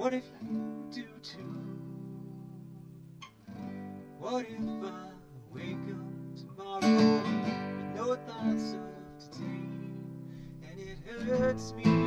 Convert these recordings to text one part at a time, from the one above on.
What if you do too? What if I wake up tomorrow with no thoughts of today and it hurts me?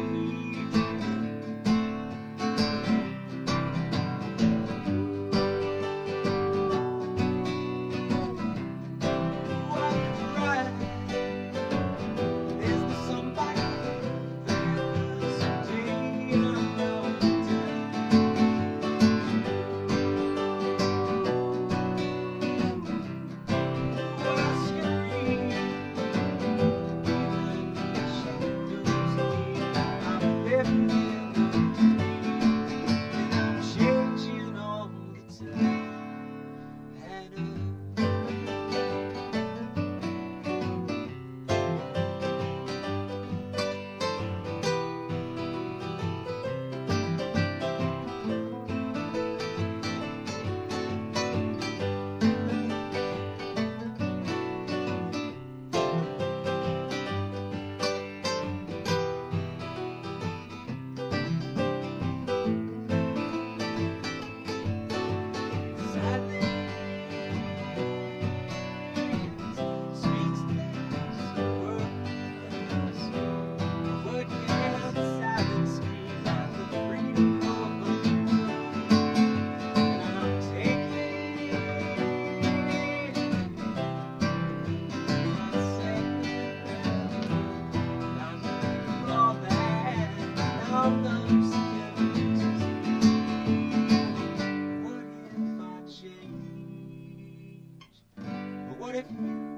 it.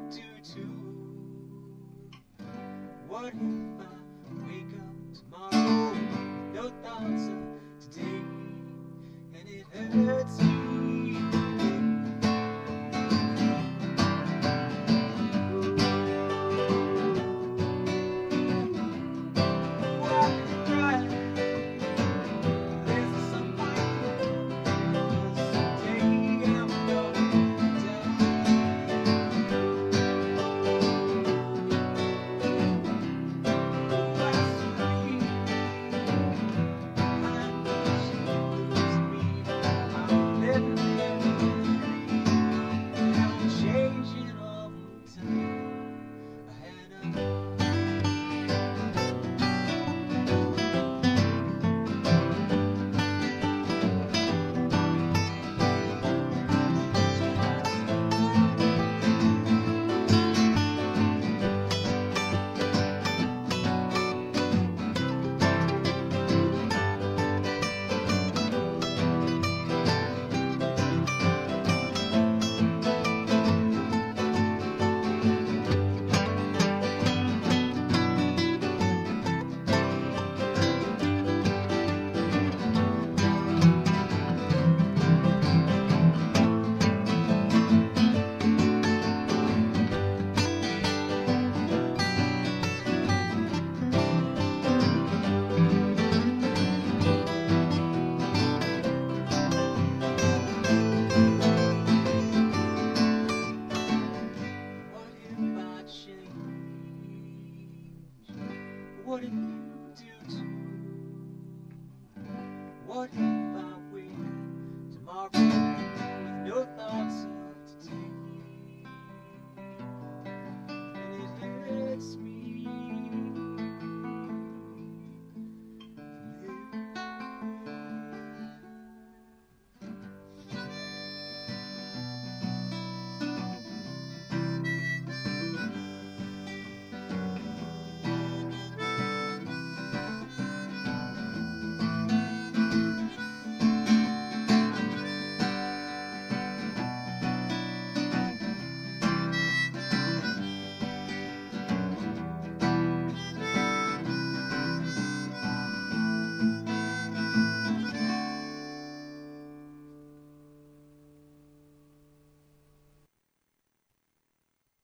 glory.